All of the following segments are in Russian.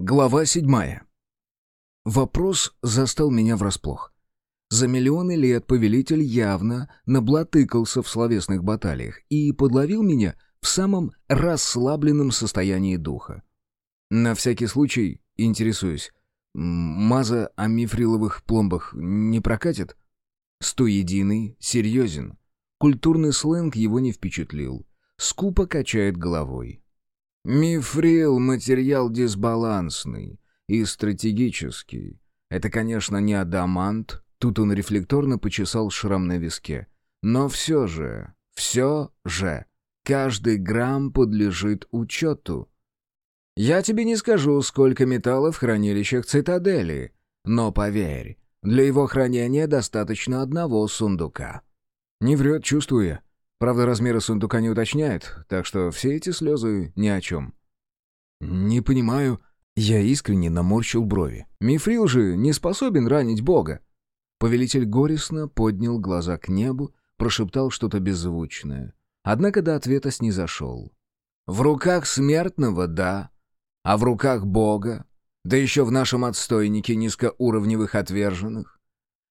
Глава седьмая. Вопрос застал меня врасплох. За миллионы лет повелитель явно наблатыкался в словесных баталиях и подловил меня в самом расслабленном состоянии духа. На всякий случай интересуюсь, маза о мифриловых пломбах не прокатит? Стоединый серьезен. Культурный сленг его не впечатлил. Скупо качает головой. Мифрил — материал дисбалансный и стратегический. Это, конечно, не адамант, тут он рефлекторно почесал шрам на виске. Но все же, все же, каждый грамм подлежит учету. Я тебе не скажу, сколько металла в хранилищах цитадели, но поверь, для его хранения достаточно одного сундука. Не врет, чувствую я. Правда, размеры сундука не уточняет, так что все эти слезы ни о чем. «Не понимаю». Я искренне наморщил брови. «Мифрил же не способен ранить Бога». Повелитель горестно поднял глаза к небу, прошептал что-то беззвучное. Однако до ответа снизошел. «В руках смертного — да, а в руках Бога, да еще в нашем отстойнике низкоуровневых отверженных.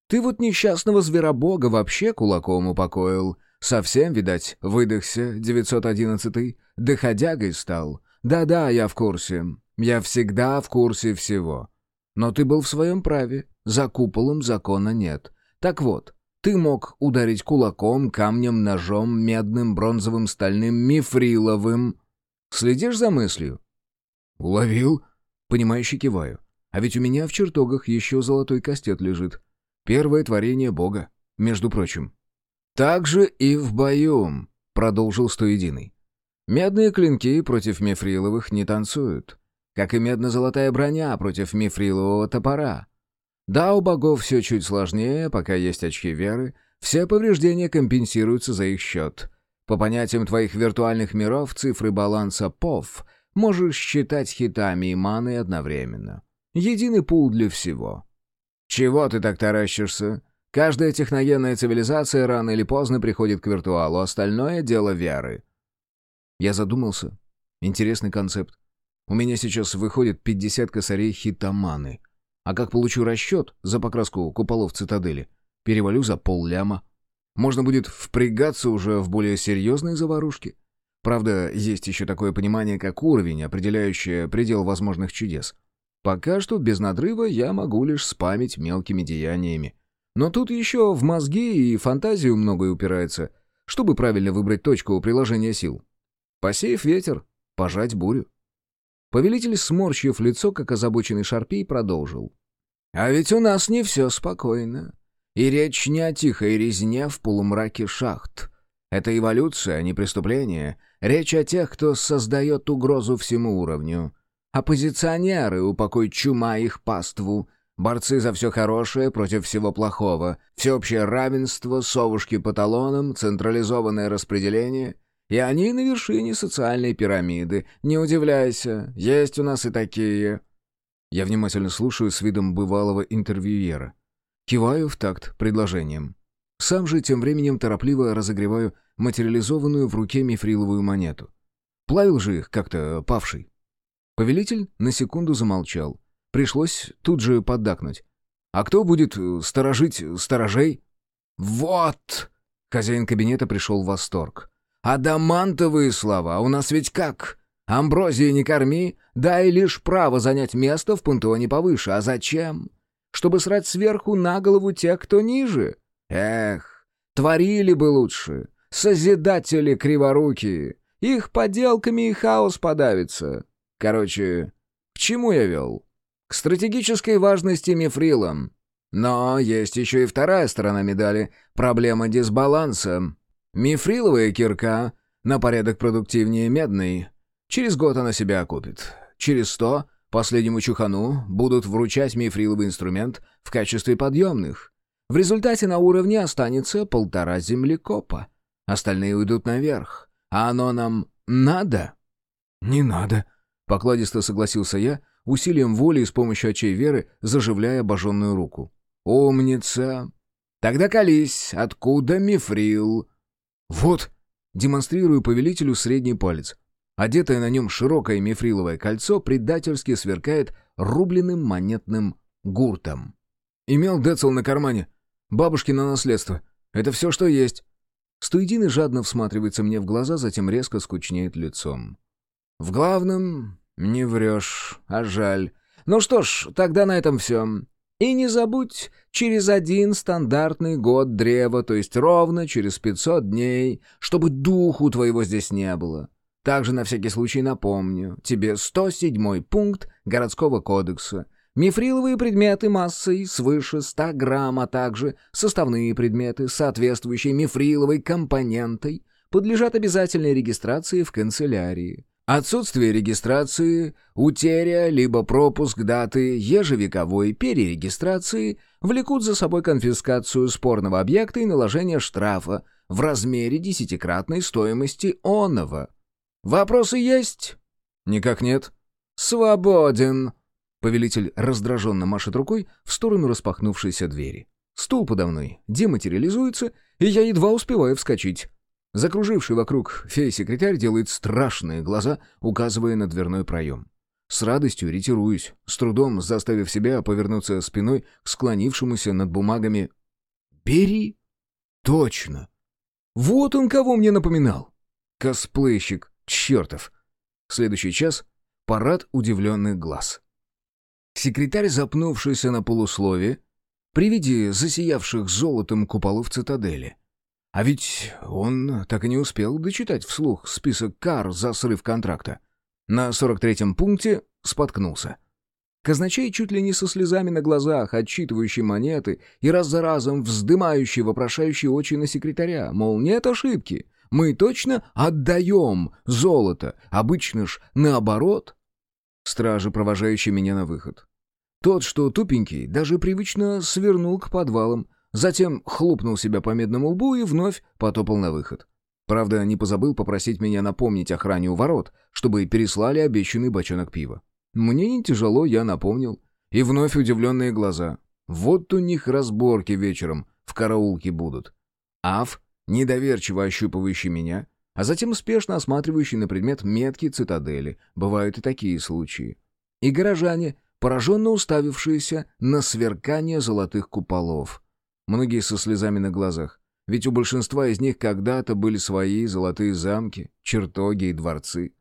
Ты вот несчастного зверобога вообще кулаком упокоил, Совсем, видать, выдохся, 911-й, доходягой стал. Да-да, я в курсе. Я всегда в курсе всего. Но ты был в своем праве. За куполом закона нет. Так вот, ты мог ударить кулаком, камнем, ножом, медным, бронзовым, стальным, мифриловым. Следишь за мыслью? Уловил. Понимающе киваю. А ведь у меня в чертогах еще золотой кастет лежит. Первое творение Бога, между прочим. «Так же и в бою», — продолжил Стоединый. «Медные клинки против мифриловых не танцуют, как и медно-золотая броня против мифрилового топора. Да, у богов все чуть сложнее, пока есть очки веры, все повреждения компенсируются за их счет. По понятиям твоих виртуальных миров, цифры баланса ПОВ можешь считать хитами и маной одновременно. Единый пул для всего. Чего ты так таращишься? Каждая техногенная цивилизация рано или поздно приходит к виртуалу, остальное — дело веры. Я задумался. Интересный концепт. У меня сейчас выходит 50 косарей хитоманы. А как получу расчет за покраску куполов цитадели? Перевалю за полляма. Можно будет впрягаться уже в более серьезные заварушки. Правда, есть еще такое понимание, как уровень, определяющее предел возможных чудес. Пока что без надрыва я могу лишь спамить мелкими деяниями. Но тут еще в мозги и фантазию многое упирается, чтобы правильно выбрать точку приложения сил. Посеяв ветер, пожать бурю. Повелитель, сморщив лицо, как озабоченный шарпей, продолжил. «А ведь у нас не все спокойно. И речь не о тихой резне в полумраке шахт. Это эволюция, а не преступление. Речь о тех, кто создает угрозу всему уровню. Оппозиционеры, упокой чума их паству, Борцы за все хорошее против всего плохого, всеобщее равенство, совушки по талонам, централизованное распределение. И они на вершине социальной пирамиды. Не удивляйся, есть у нас и такие. Я внимательно слушаю с видом бывалого интервьюера. Киваю в такт предложением. Сам же тем временем торопливо разогреваю материализованную в руке мифриловую монету. Плавил же их как-то павший. Повелитель на секунду замолчал — Пришлось тут же поддакнуть. «А кто будет э, сторожить сторожей?» «Вот!» — хозяин кабинета пришел в восторг. «Адамантовые слова! У нас ведь как? Амброзии не корми, дай лишь право занять место в пантеоне повыше. А зачем? Чтобы срать сверху на голову тех, кто ниже? Эх, творили бы лучше. Созидатели криворукие. Их поделками и хаос подавится. Короче, к чему я вел?» К стратегической важности мифрила. Но есть еще и вторая сторона медали — проблема дисбаланса. Мифриловая кирка на порядок продуктивнее медной. Через год она себя окупит. Через сто последнему чухану будут вручать мифриловый инструмент в качестве подъемных. В результате на уровне останется полтора землекопа. Остальные уйдут наверх. А оно нам надо? «Не надо», — покладисто согласился я, усилием воли и с помощью очей веры заживляя обожженную руку. «Умница! Тогда колись, откуда мифрил?» «Вот!» — демонстрирую повелителю средний палец. Одетое на нем широкое мифриловое кольцо предательски сверкает рубленным монетным гуртом. «Имел Децл на кармане. Бабушкино наследство. Это все, что есть». Стуидин жадно всматривается мне в глаза, затем резко скучнеет лицом. «В главном не врешь, а жаль. Ну что ж, тогда на этом все. И не забудь, через один стандартный год древа, то есть ровно через 500 дней, чтобы духу твоего здесь не было. Также на всякий случай напомню тебе 107 пункт городского кодекса. Мифриловые предметы массой свыше 100 грамм, а также составные предметы, соответствующие мифриловой компонентой, подлежат обязательной регистрации в канцелярии. Отсутствие регистрации, утеря либо пропуск даты ежевековой перерегистрации влекут за собой конфискацию спорного объекта и наложение штрафа в размере десятикратной стоимости оного. Вопросы есть? Никак нет. Свободен. Повелитель раздраженно машет рукой в сторону распахнувшейся двери. Стул подо мной дематериализуется, и я едва успеваю вскочить. Закруживший вокруг фея-секретарь делает страшные глаза, указывая на дверной проем. С радостью ретируюсь, с трудом заставив себя повернуться спиной к склонившемуся над бумагами «Бери!» «Точно! Вот он кого мне напоминал!» «Косплейщик, чертов!» Следующий час — парад удивленных глаз. Секретарь, запнувшийся на полуслове, при виде засиявших золотом куполов цитадели — а ведь он так и не успел дочитать вслух список кар за срыв контракта. На 43-м пункте споткнулся. Казначей чуть ли не со слезами на глазах, отчитывающий монеты и раз за разом вздымающий вопрошающие очи на секретаря, мол, нет ошибки, мы точно отдаем золото, обычно ж наоборот. Стражи, провожающие меня на выход. Тот, что тупенький, даже привычно свернул к подвалам, Затем хлопнул себя по медному лбу и вновь потопал на выход. Правда, не позабыл попросить меня напомнить охране у ворот, чтобы переслали обещанный бочонок пива. Мне не тяжело, я напомнил. И вновь удивленные глаза. Вот у них разборки вечером в караулке будут. Аф, недоверчиво ощупывающий меня, а затем спешно осматривающий на предмет метки цитадели. Бывают и такие случаи. И горожане, пораженно уставившиеся на сверкание золотых куполов — Многие со слезами на глазах. Ведь у большинства из них когда-то были свои золотые замки, чертоги и дворцы.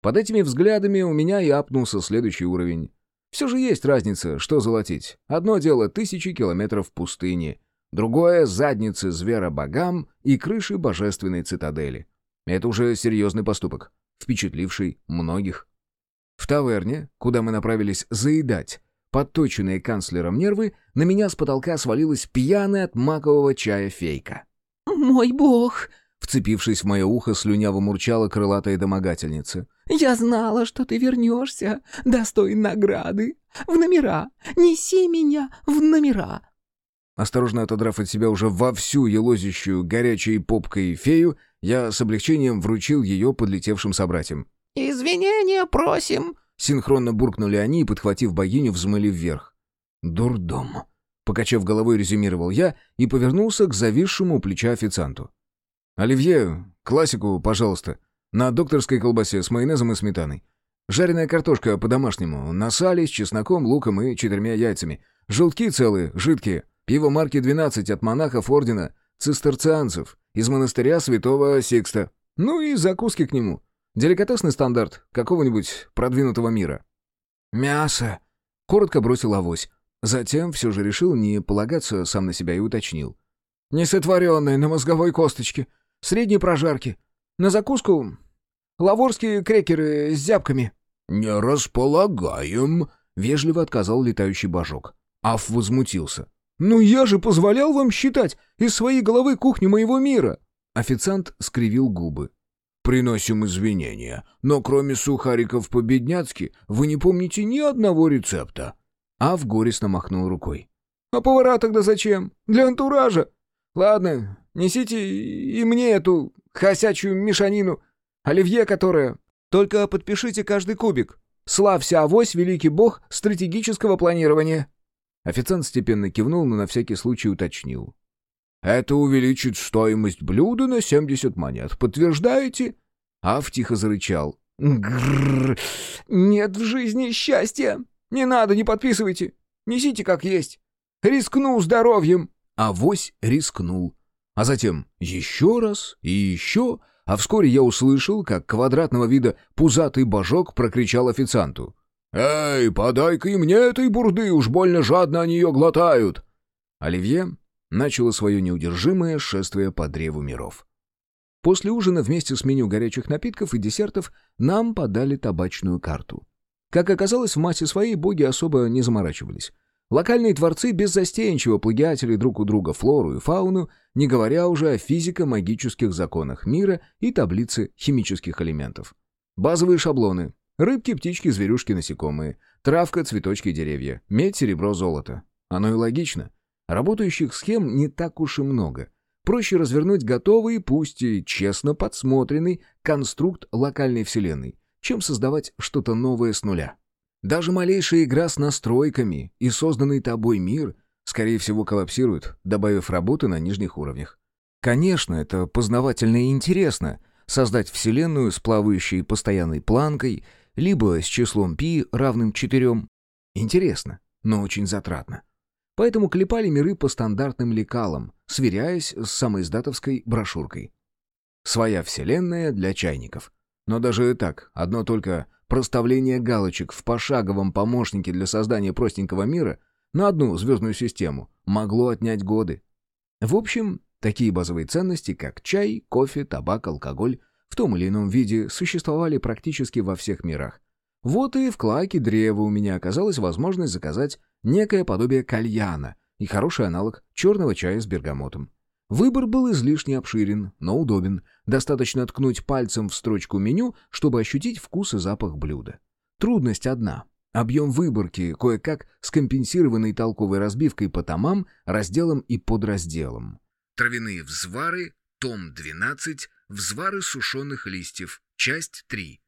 Под этими взглядами у меня и апнулся следующий уровень. Все же есть разница, что золотить. Одно дело тысячи километров пустыни, другое — задницы звера-богам и крыши божественной цитадели. Это уже серьезный поступок, впечатливший многих. В таверне, куда мы направились заедать, подточенные канцлером нервы, на меня с потолка свалилась пьяная от макового чая фейка. «Мой бог!» Вцепившись в мое ухо, слюняво мурчала крылатая домогательница. «Я знала, что ты вернешься, достоин награды. В номера! Неси меня в номера!» Осторожно отодрав от себя уже вовсю елозящую горячей попкой фею, я с облегчением вручил ее подлетевшим собратьям. «Извинения просим!» Синхронно буркнули они и, подхватив богиню, взмыли вверх. «Дурдом!» — покачав головой, резюмировал я и повернулся к зависшему у плеча официанту. «Оливье, классику, пожалуйста, на докторской колбасе с майонезом и сметаной. Жареная картошка по-домашнему, на сале с чесноком, луком и четырьмя яйцами. Желтки целые, жидкие. Пиво марки 12 от монахов ордена цистерцианцев из монастыря святого Сикста. Ну и закуски к нему. Деликатесный стандарт какого-нибудь продвинутого мира. «Мясо!» — коротко бросил авось. Затем все же решил не полагаться сам на себя и уточнил. «Несотворенное на мозговой косточке, средней прожарки. На закуску лаворские крекеры с зябками». «Не располагаем», — вежливо отказал летающий божок. Аф возмутился. «Ну я же позволял вам считать из своей головы кухню моего мира!» Официант скривил губы. Приносим извинения, но кроме сухариков по-бедняцки вы не помните ни одного рецепта». Ав горестно махнул рукой. «А повара тогда зачем? Для антуража? Ладно, несите и мне эту хосячую мешанину. Оливье, которая... Только подпишите каждый кубик. Славься авось, великий бог стратегического планирования». Официант степенно кивнул, но на всякий случай уточнил. Это увеличит стоимость блюда на 70 монет. Подтверждаете?» Ав тихо зарычал. Грррр. Нет в жизни счастья. Не надо, не подписывайте. Несите как есть. Рискну здоровьем. Авось рискнул. А затем еще раз и еще, а вскоре я услышал, как квадратного вида пузатый божок прокричал официанту. «Эй, подай-ка и мне этой бурды, уж больно жадно они ее глотают!» Оливье начало свое неудержимое шествие по древу миров. После ужина вместе с меню горячих напитков и десертов нам подали табачную карту. Как оказалось, в массе своей боги особо не заморачивались. Локальные творцы беззастенчиво плагиатели друг у друга флору и фауну, не говоря уже о физико-магических законах мира и таблице химических элементов. Базовые шаблоны. Рыбки, птички, зверюшки, насекомые. Травка, цветочки, деревья. Медь, серебро, золото. Оно и логично. Работающих схем не так уж и много. Проще развернуть готовый, пусть и честно подсмотренный, конструкт локальной вселенной, чем создавать что-то новое с нуля. Даже малейшая игра с настройками и созданный тобой мир, скорее всего, коллапсирует, добавив работы на нижних уровнях. Конечно, это познавательно и интересно — создать вселенную с плавающей постоянной планкой, либо с числом π равным четырем. Интересно, но очень затратно. Поэтому клепали миры по стандартным лекалам, сверяясь с самоиздатовской брошюркой. Своя вселенная для чайников. Но даже так, одно только проставление галочек в пошаговом помощнике для создания простенького мира на одну звездную систему могло отнять годы. В общем, такие базовые ценности, как чай, кофе, табак, алкоголь, в том или ином виде существовали практически во всех мирах. Вот и в клаке древа у меня оказалась возможность заказать некое подобие кальяна и хороший аналог черного чая с бергамотом. Выбор был излишне обширен, но удобен. Достаточно ткнуть пальцем в строчку меню, чтобы ощутить вкус и запах блюда. Трудность одна. Объем выборки, кое-как скомпенсированный толковой разбивкой по томам, разделам и подразделам. Травяные взвары, том 12, взвары сушеных листьев, часть 3.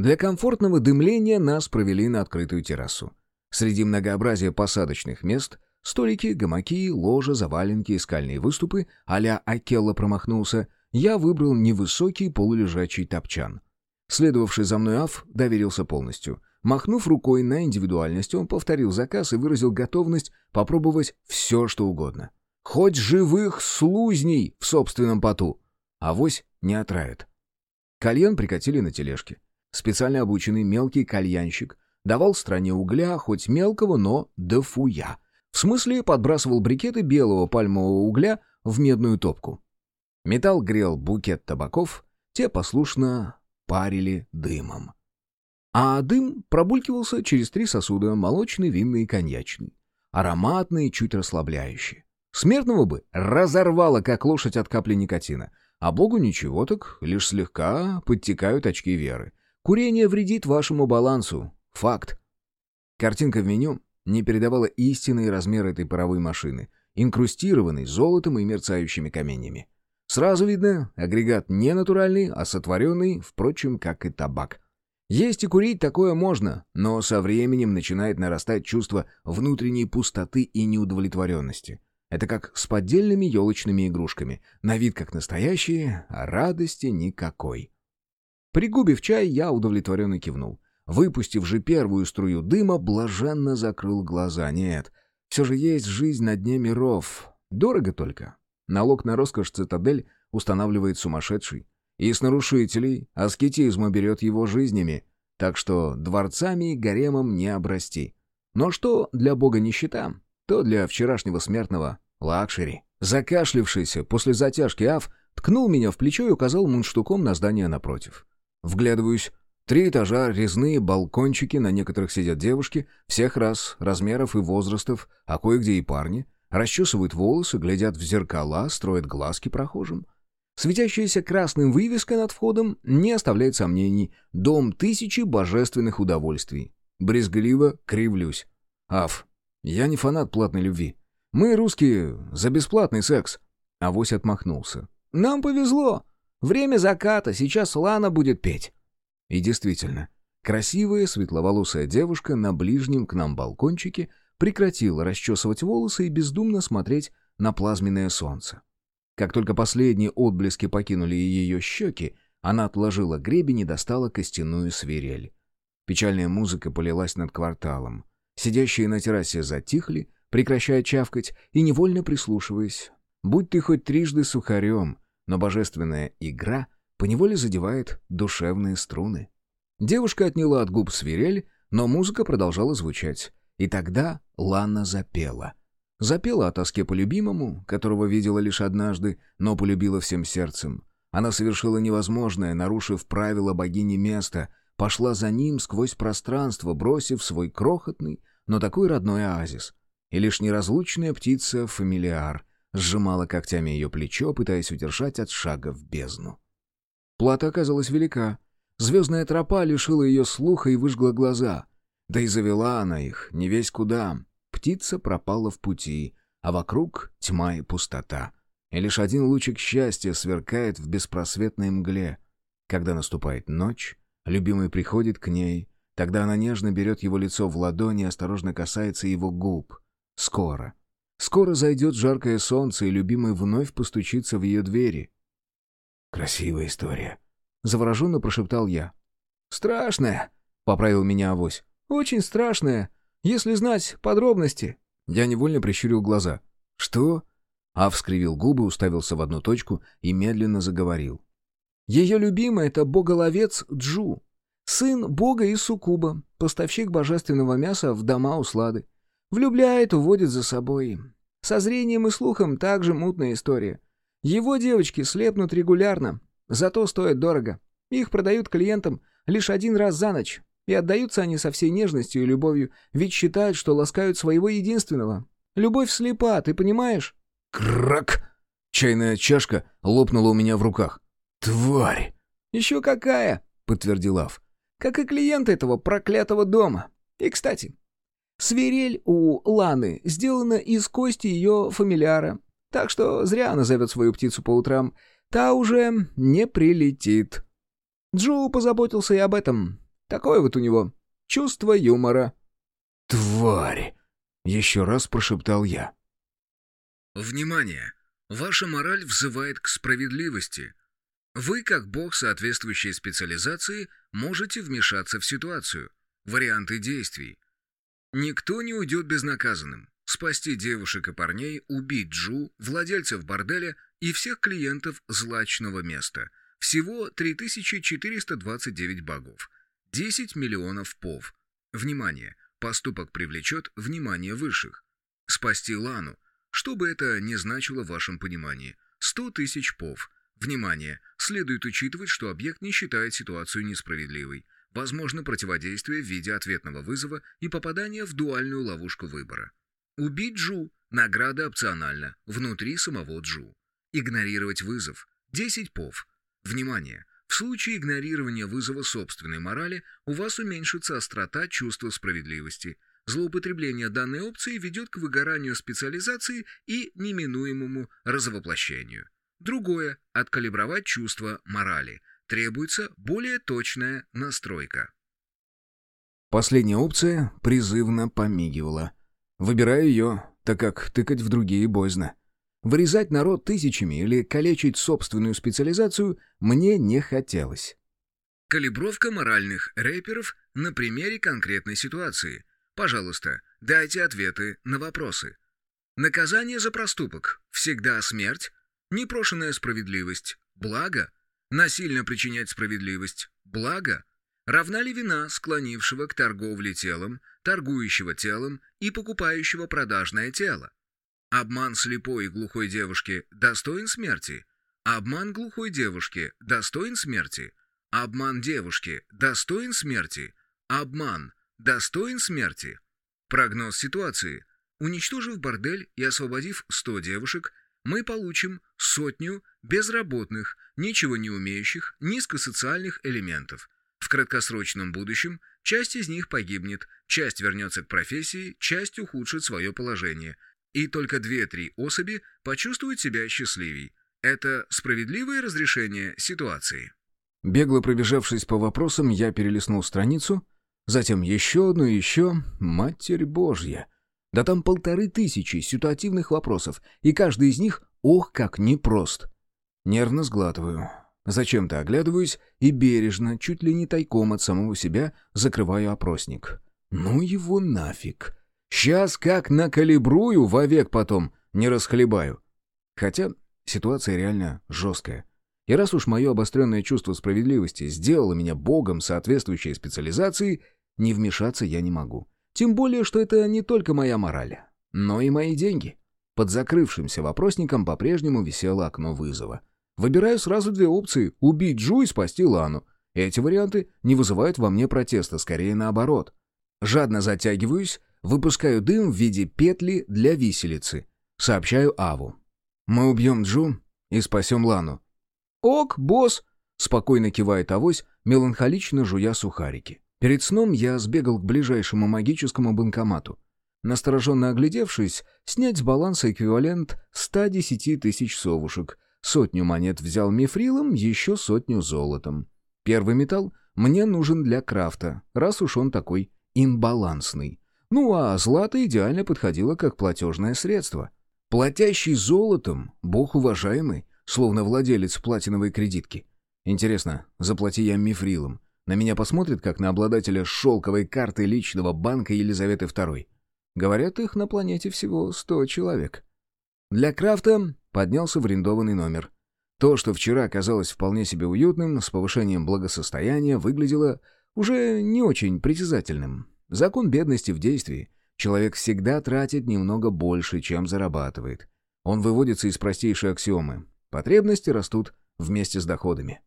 Для комфортного дымления нас провели на открытую террасу. Среди многообразия посадочных мест — Столики, гамаки, ложа, заваленки и скальные выступы а-ля Акелла промахнулся, я выбрал невысокий полулежачий топчан. Следовавший за мной Аф доверился полностью. Махнув рукой на индивидуальность, он повторил заказ и выразил готовность попробовать все, что угодно. Хоть живых слузней в собственном поту. Авось не отравит. Кальян прикатили на тележке. Специально обученный мелкий кальянщик давал стране угля, хоть мелкого, но дофуя — в смысле, подбрасывал брикеты белого пальмового угля в медную топку. Металл грел букет табаков, те послушно парили дымом. А дым пробулькивался через три сосуда, молочный, винный и коньячный. Ароматный, чуть расслабляющий. Смертного бы разорвало, как лошадь от капли никотина. А богу ничего так, лишь слегка подтекают очки веры. Курение вредит вашему балансу. Факт. Картинка в меню не передавала истинные размеры этой паровой машины, инкрустированной золотом и мерцающими каменьями. Сразу видно, агрегат не натуральный, а сотворенный, впрочем, как и табак. Есть и курить такое можно, но со временем начинает нарастать чувство внутренней пустоты и неудовлетворенности. Это как с поддельными елочными игрушками. На вид как настоящие, а радости никакой. Пригубив чай, я удовлетворенно кивнул. Выпустив же первую струю дыма, блаженно закрыл глаза. Нет, все же есть жизнь на дне миров. Дорого только. Налог на роскошь цитадель устанавливает сумасшедший. И с нарушителей аскетизма берет его жизнями. Так что дворцами и гаремом не обрасти. Но что для бога нищета, то для вчерашнего смертного лакшери. Закашлявшийся после затяжки Аф ткнул меня в плечо и указал мундштуком на здание напротив. Вглядываюсь. Три этажа, резные балкончики, на некоторых сидят девушки, всех рас, размеров и возрастов, а кое-где и парни, расчесывают волосы, глядят в зеркала, строят глазки прохожим. Светящаяся красным вывеска над входом не оставляет сомнений. Дом тысячи божественных удовольствий. Брезгливо кривлюсь. Аф, я не фанат платной любви. Мы, русские, за бесплатный секс. Авось отмахнулся. Нам повезло. Время заката, сейчас Лана будет петь. И действительно, красивая светловолосая девушка на ближнем к нам балкончике прекратила расчесывать волосы и бездумно смотреть на плазменное солнце. Как только последние отблески покинули ее щеки, Она отложила гребень и достала костяную свирель. Печальная музыка полилась над кварталом. Сидящие на террасе затихли, прекращая чавкать и невольно прислушиваясь. Будь ты хоть трижды сухарем, но божественная игра поневоле задевает душевные струны. Девушка отняла от губ свирель, но музыка продолжала звучать. И тогда Лана запела. Запела о тоске по любимому, которого видела лишь однажды, но полюбила всем сердцем. Она совершила невозможное, нарушив правила богини места, пошла за ним сквозь пространство, бросив свой крохотный, но такой родной оазис. И лишь неразлучная птица фамилиар сжимала когтями ее плечо, пытаясь удержать от шага в бездну. Плата оказалась велика. Звездная тропа лишила ее слуха и выжгла глаза. Да и завела она их, не весь куда. Птица пропала в пути, а вокруг тьма и пустота и лишь один лучик счастья сверкает в беспросветной мгле. Когда наступает ночь, любимый приходит к ней, тогда она нежно берет его лицо в ладони и осторожно касается его губ. Скоро. Скоро зайдет жаркое солнце, и любимый вновь постучится в ее двери. «Красивая история», — завороженно прошептал я. «Страшная», — поправил меня авось. «Очень страшная, если знать подробности». Я невольно прищурил глаза. «Что?» Ав скривил губы, уставился в одну точку и медленно заговорил. Ее любимый — это боголовец Джу, сын бога из Сукуба, поставщик божественного мяса в дома услады. Влюбляет, уводит за собой. Со зрением и слухом также мутная история. Его девочки слепнут регулярно, зато стоят дорого. Их продают клиентам лишь один раз за ночь, и отдаются они со всей нежностью и любовью, ведь считают, что ласкают своего единственного. Любовь слепа, ты понимаешь? Крак! Чайная чашка лопнула у меня в руках. «Тварь!» «Еще какая!» — подтвердил Ав. «Как и клиент этого проклятого дома. И, кстати, свирель у Ланы сделана из кости ее фамиляра, так что зря она зовет свою птицу по утрам. Та уже не прилетит. Джо позаботился и об этом. Такое вот у него чувство юмора». «Тварь!» — еще раз прошептал я. Внимание! Ваша мораль взывает к справедливости. Вы, как бог соответствующей специализации, можете вмешаться в ситуацию. Варианты действий. Никто не уйдет безнаказанным. Спасти девушек и парней, убить Джу, владельцев борделя и всех клиентов злачного места. Всего 3429 богов. 10 миллионов пов. Внимание! Поступок привлечет внимание высших. Спасти Лану – что бы это ни значило в вашем понимании. 100 тысяч пов. Внимание! Следует учитывать, что объект не считает ситуацию несправедливой. Возможно противодействие в виде ответного вызова и попадания в дуальную ловушку выбора. Убить Джу. Награда опциональна. Внутри самого Джу. Игнорировать вызов. 10 пов. Внимание! В случае игнорирования вызова собственной морали у вас уменьшится острота чувства справедливости – Злоупотребление данной опции ведет к выгоранию специализации и неминуемому разовоплощению. Другое – откалибровать чувство морали. Требуется более точная настройка. Последняя опция призывно помигивала. Выбираю ее, так как тыкать в другие боязно. Вырезать народ тысячами или калечить собственную специализацию мне не хотелось. Калибровка моральных рэперов на примере конкретной ситуации – Пожалуйста, дайте ответы на вопросы. Наказание за проступок – всегда смерть, непрошенная справедливость – благо, насильно причинять справедливость – благо, равна ли вина склонившего к торговле телом, торгующего телом и покупающего продажное тело? Обман слепой и глухой девушки достоин смерти? Обман глухой девушки достоин смерти? Обман девушки достоин смерти? Обман – достоин смерти. Прогноз ситуации. Уничтожив бордель и освободив 100 девушек, мы получим сотню безработных, ничего не умеющих, низкосоциальных элементов. В краткосрочном будущем часть из них погибнет, часть вернется к профессии, часть ухудшит свое положение. И только 2-3 особи почувствуют себя счастливей. Это справедливое разрешение ситуации. Бегло пробежавшись по вопросам, я перелистнул страницу Затем еще одну и еще. Матерь Божья. Да там полторы тысячи ситуативных вопросов, и каждый из них, ох, как непрост. Нервно сглатываю. Зачем-то оглядываюсь и бережно, чуть ли не тайком от самого себя, закрываю опросник. Ну его нафиг. Сейчас как накалибрую вовек потом, не расхлебаю. Хотя ситуация реально жесткая. И раз уж мое обостренное чувство справедливости сделало меня богом соответствующей специализации, не вмешаться я не могу. Тем более, что это не только моя мораль, но и мои деньги. Под закрывшимся вопросником по-прежнему висело окно вызова. Выбираю сразу две опции — убить Джу и спасти Лану. Эти варианты не вызывают во мне протеста, скорее наоборот. Жадно затягиваюсь, выпускаю дым в виде петли для виселицы. Сообщаю Аву. «Мы убьем Джу и спасем Лану». «Ок, босс!» — спокойно кивает авось, меланхолично жуя сухарики. Перед сном я сбегал к ближайшему магическому банкомату. Настороженно оглядевшись, снять с баланса эквивалент 110 тысяч совушек. Сотню монет взял мифрилом, еще сотню золотом. Первый металл мне нужен для крафта, раз уж он такой имбалансный. Ну а злато идеально подходило как платежное средство. Платящий золотом, бог уважаемый, словно владелец платиновой кредитки. Интересно, заплати я мифрилом. На меня посмотрят, как на обладателя шелковой карты личного банка Елизаветы II. Говорят, их на планете всего сто человек. Для крафта поднялся в арендованный номер. То, что вчера казалось вполне себе уютным, с повышением благосостояния, выглядело уже не очень притязательным. Закон бедности в действии. Человек всегда тратит немного больше, чем зарабатывает. Он выводится из простейшей аксиомы. Потребности растут вместе с доходами.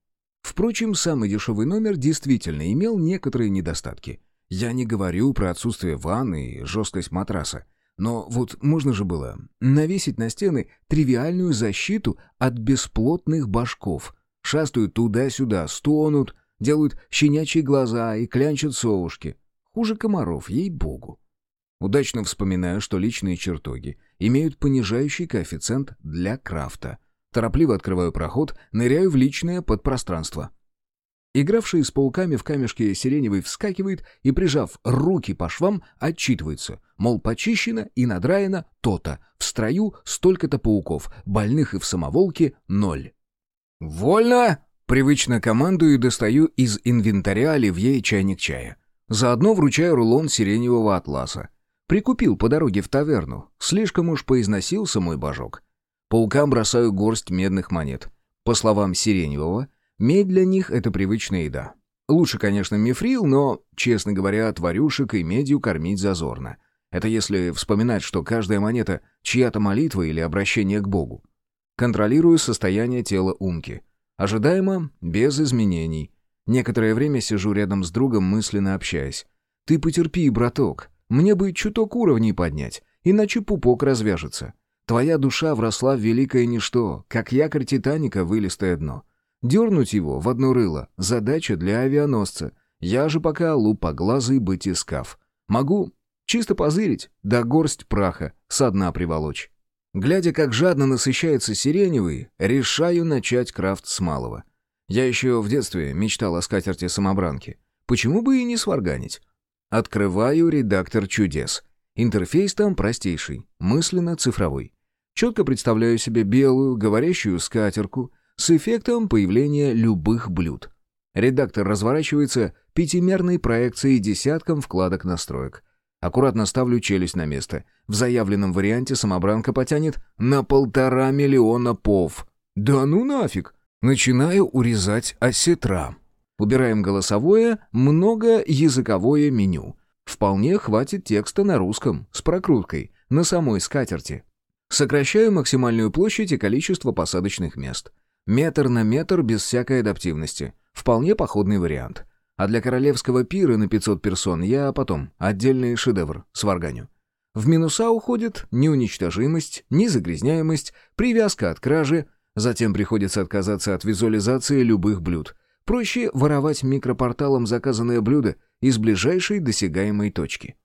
Впрочем, самый дешевый номер действительно имел некоторые недостатки. Я не говорю про отсутствие ванны и жесткость матраса. Но вот можно же было навесить на стены тривиальную защиту от бесплотных башков. Шастают туда-сюда, стонут, делают щенячьи глаза и клянчат совушки. Хуже комаров, ей-богу. Удачно вспоминаю, что личные чертоги имеют понижающий коэффициент для крафта. Торопливо открываю проход, ныряю в личное подпространство. Игравший с пауками в камешке сиреневый вскакивает и, прижав руки по швам, отчитывается. Мол, почищено и надраено то-то. В строю столько-то пауков, больных и в самоволке — ноль. «Вольно!» — привычно командую и достаю из инвентаря оливье и чайник чая. Заодно вручаю рулон сиреневого атласа. Прикупил по дороге в таверну. Слишком уж поизносился мой божок. Паукам бросаю горсть медных монет. По словам Сиреневого, медь для них — это привычная еда. Лучше, конечно, мифрил, но, честно говоря, тварюшек и медью кормить зазорно. Это если вспоминать, что каждая монета — чья-то молитва или обращение к Богу. Контролирую состояние тела Умки. Ожидаемо, без изменений. Некоторое время сижу рядом с другом, мысленно общаясь. «Ты потерпи, браток. Мне бы чуток уровней поднять, иначе пупок развяжется. Твоя душа вросла в великое ничто, как якорь Титаника в илистое дно. Дернуть его в одно рыло — задача для авианосца. Я же пока лупоглазый батискаф. Могу чисто позырить, да горсть праха со дна приволочь. Глядя, как жадно насыщается сиреневый, решаю начать крафт с малого. Я еще в детстве мечтал о скатерти самобранки. Почему бы и не сварганить? Открываю редактор чудес. Интерфейс там простейший, мысленно цифровой. Четко представляю себе белую, говорящую скатерку с эффектом появления любых блюд. Редактор разворачивается пятимерной проекцией десятком вкладок настроек. Аккуратно ставлю челюсть на место. В заявленном варианте самобранка потянет на полтора миллиона пов. Да ну нафиг! Начинаю урезать осетра. Убираем голосовое, многоязыковое меню. Вполне хватит текста на русском, с прокруткой, на самой скатерти. Сокращаю максимальную площадь и количество посадочных мест. Метр на метр без всякой адаптивности. Вполне походный вариант. А для королевского пира на 500 персон я потом отдельный шедевр сварганю. В минуса уходит неуничтожимость, незагрязняемость, привязка от кражи, затем приходится отказаться от визуализации любых блюд. Проще воровать микропорталом заказанное блюдо из ближайшей досягаемой точки.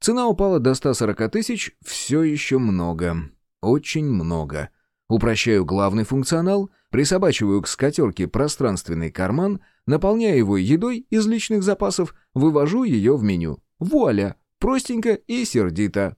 Цена упала до 140 тысяч, все еще много. Очень много. Упрощаю главный функционал, присобачиваю к скатерке пространственный карман, наполняю его едой из личных запасов, вывожу ее в меню. Вуаля! Простенько и сердито.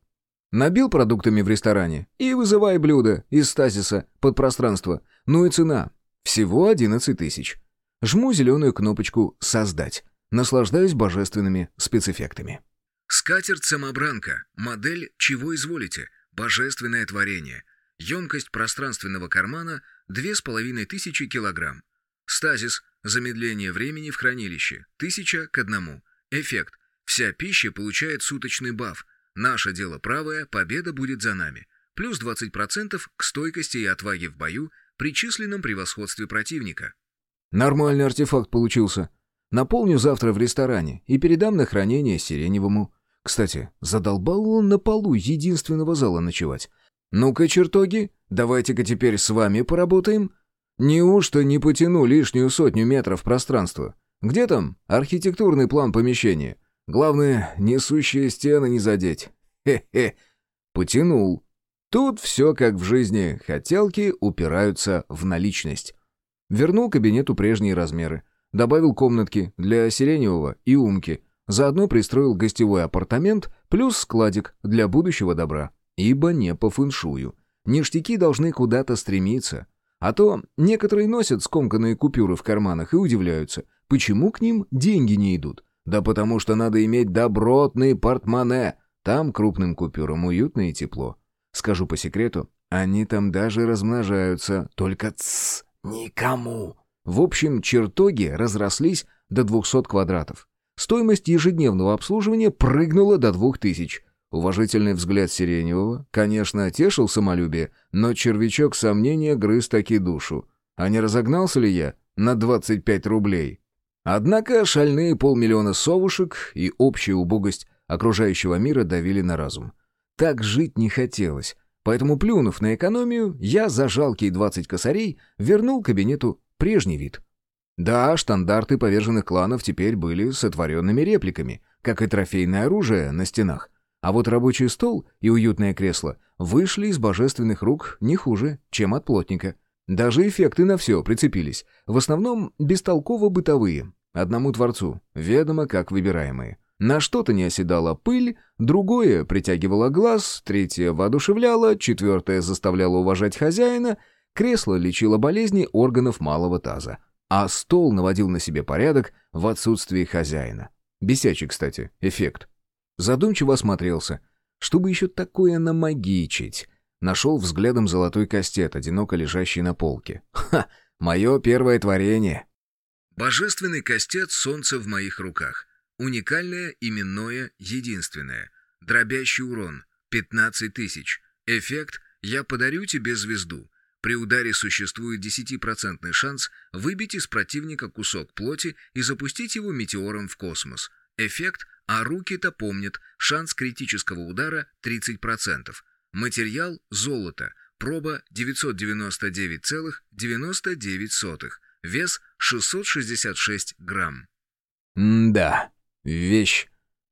Набил продуктами в ресторане и вызывай блюдо из стазиса под пространство. Ну и цена. Всего 11 тысяч. Жму зеленую кнопочку «Создать». Наслаждаюсь божественными спецэффектами. Скатерть-самобранка. Модель «Чего изволите?» Божественное творение. Емкость пространственного кармана 2500 килограмм. Стазис. Замедление времени в хранилище. 1000 к 1. Эффект. Вся пища получает суточный баф. Наше дело правое, победа будет за нами. Плюс 20% к стойкости и отваге в бою при численном превосходстве противника. Нормальный артефакт получился. Наполню завтра в ресторане и передам на хранение Сиреневому. Кстати, задолбал он на полу единственного зала ночевать. Ну-ка, чертоги, давайте-ка теперь с вами поработаем. Неужто не потяну лишнюю сотню метров пространства? Где там архитектурный план помещения? Главное, несущие стены не задеть. Хе-хе. Потянул. Тут все как в жизни. Хотелки упираются в наличность. Вернул кабинету прежние размеры. Добавил комнатки для Сиреневого и Умки. Заодно пристроил гостевой апартамент плюс складик для будущего добра. Ибо не по фэншую. Ништяки должны куда-то стремиться. А то некоторые носят скомканные купюры в карманах и удивляются, почему к ним деньги не идут. Да потому что надо иметь добротный портмоне. Там крупным купюрам уютно и тепло. Скажу по секрету, они там даже размножаются, только тссс, никому. В общем, чертоги разрослись до 200 квадратов. Стоимость ежедневного обслуживания прыгнула до 2000. Уважительный взгляд Сиреневого, конечно, тешил самолюбие, но червячок сомнения грыз таки душу. А не разогнался ли я на 25 рублей? Однако шальные полмиллиона совушек и общая убогость окружающего мира давили на разум. Так жить не хотелось, поэтому, плюнув на экономию, я за жалкие 20 косарей вернул кабинету прежний вид. Да, штандарты поверженных кланов теперь были сотворенными репликами, как и трофейное оружие на стенах. А вот рабочий стол и уютное кресло вышли из божественных рук не хуже, чем от плотника. Даже эффекты на все прицепились, в основном бестолково-бытовые, одному творцу, ведомо как выбираемые. На что-то не оседала пыль, другое притягивало глаз, третье воодушевляло, четвертое заставляло уважать хозяина, кресло лечило болезни органов малого таза, а стол наводил на себе порядок в отсутствии хозяина. Бесячий, кстати, эффект. Задумчиво осмотрелся. Чтобы еще такое намагичить? Нашел взглядом золотой кастет, одиноко лежащий на полке. Ха! Мое первое творение. Божественный кастет «Солнце в моих руках». Уникальное, именное, единственное. Дробящий урон. 15 тысяч. Эффект «Я подарю тебе звезду». При ударе существует 10% шанс выбить из противника кусок плоти и запустить его метеором в космос. Эффект а руки-то помнят, шанс критического удара 30%. Материал – золото, проба 999,99, вес 666 грамм. М-да, вещь.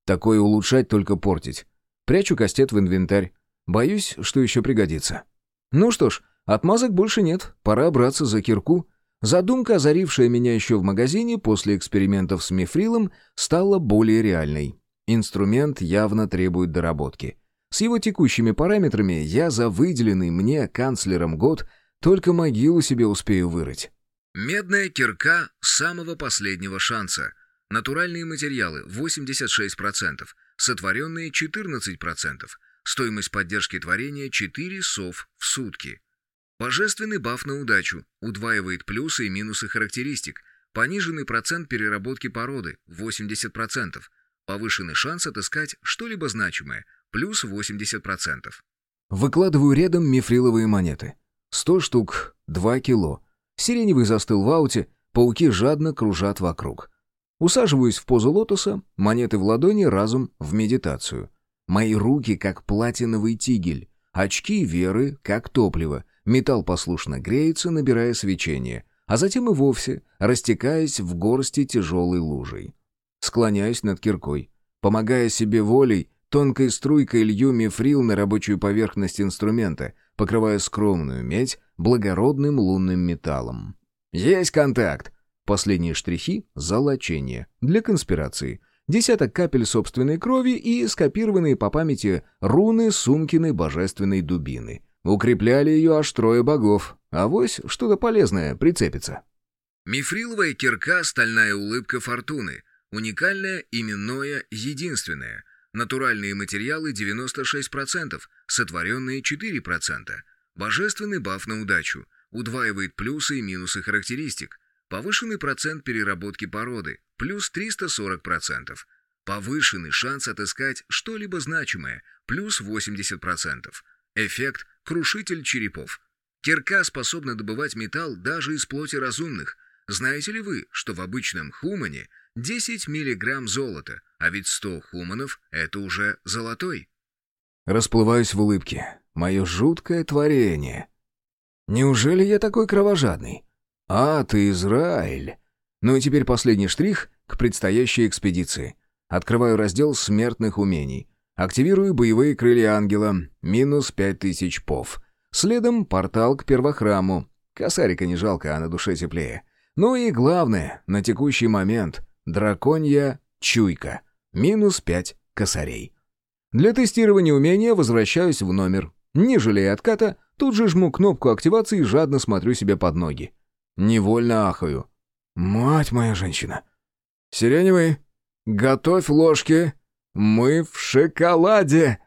Такое улучшать только портить. Прячу кастет в инвентарь. Боюсь, что еще пригодится. Ну что ж, отмазок больше нет, пора браться за кирку. Задумка, озарившая меня еще в магазине после экспериментов с мифрилом, стала более реальной. Инструмент явно требует доработки. С его текущими параметрами я за выделенный мне канцлером год только могилу себе успею вырыть. Медная кирка самого последнего шанса. Натуральные материалы 86%, сотворенные 14%. Стоимость поддержки творения 4 сов в сутки. Божественный баф на удачу удваивает плюсы и минусы характеристик. Пониженный процент переработки породы 80%. Повышенный шанс отыскать что-либо значимое плюс 80%. Выкладываю рядом мифриловые монеты. 100 штук, 2 кило. Сиреневый застыл в ауте, пауки жадно кружат вокруг. Усаживаюсь в позу лотоса, монеты в ладони, разум в медитацию. Мои руки как платиновый тигель, очки веры как топливо, Металл послушно греется, набирая свечение, а затем и вовсе растекаясь в горсти тяжелой лужей. Склоняюсь над киркой. Помогая себе волей, тонкой струйкой лью мифрил на рабочую поверхность инструмента, покрывая скромную медь благородным лунным металлом. Есть контакт! Последние штрихи — золочение. Для конспирации. Десяток капель собственной крови и скопированные по памяти руны Сумкиной божественной дубины — Укрепляли ее аж трое богов. а Авось что-то полезное прицепится. Мифриловая кирка «Стальная улыбка фортуны». Уникальное, именное, единственное. Натуральные материалы 96%, сотворенные 4%. Божественный баф на удачу. Удваивает плюсы и минусы характеристик. Повышенный процент переработки породы. Плюс 340%. Повышенный шанс отыскать что-либо значимое. Плюс 80%. Эффект «Крушитель черепов». Кирка способна добывать металл даже из плоти разумных. Знаете ли вы, что в обычном хумане 10 миллиграмм золота, а ведь 100 хуманов — это уже золотой? Расплываюсь в улыбке. Мое жуткое творение. Неужели я такой кровожадный? А, ты Израиль. Ну и теперь последний штрих к предстоящей экспедиции. Открываю раздел смертных умений. Активирую боевые крылья ангела. Минус 5000 пов. Следом портал к первохраму. Косарика не жалко, а на душе теплее. Ну и главное, на текущий момент — драконья чуйка. Минус 5 косарей. Для тестирования умения возвращаюсь в номер. Не жалея отката, тут же жму кнопку активации и жадно смотрю себе под ноги. Невольно ахаю. «Мать моя женщина!» «Сиреневый, готовь ложки, мы в шоколаде!»